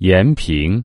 延平。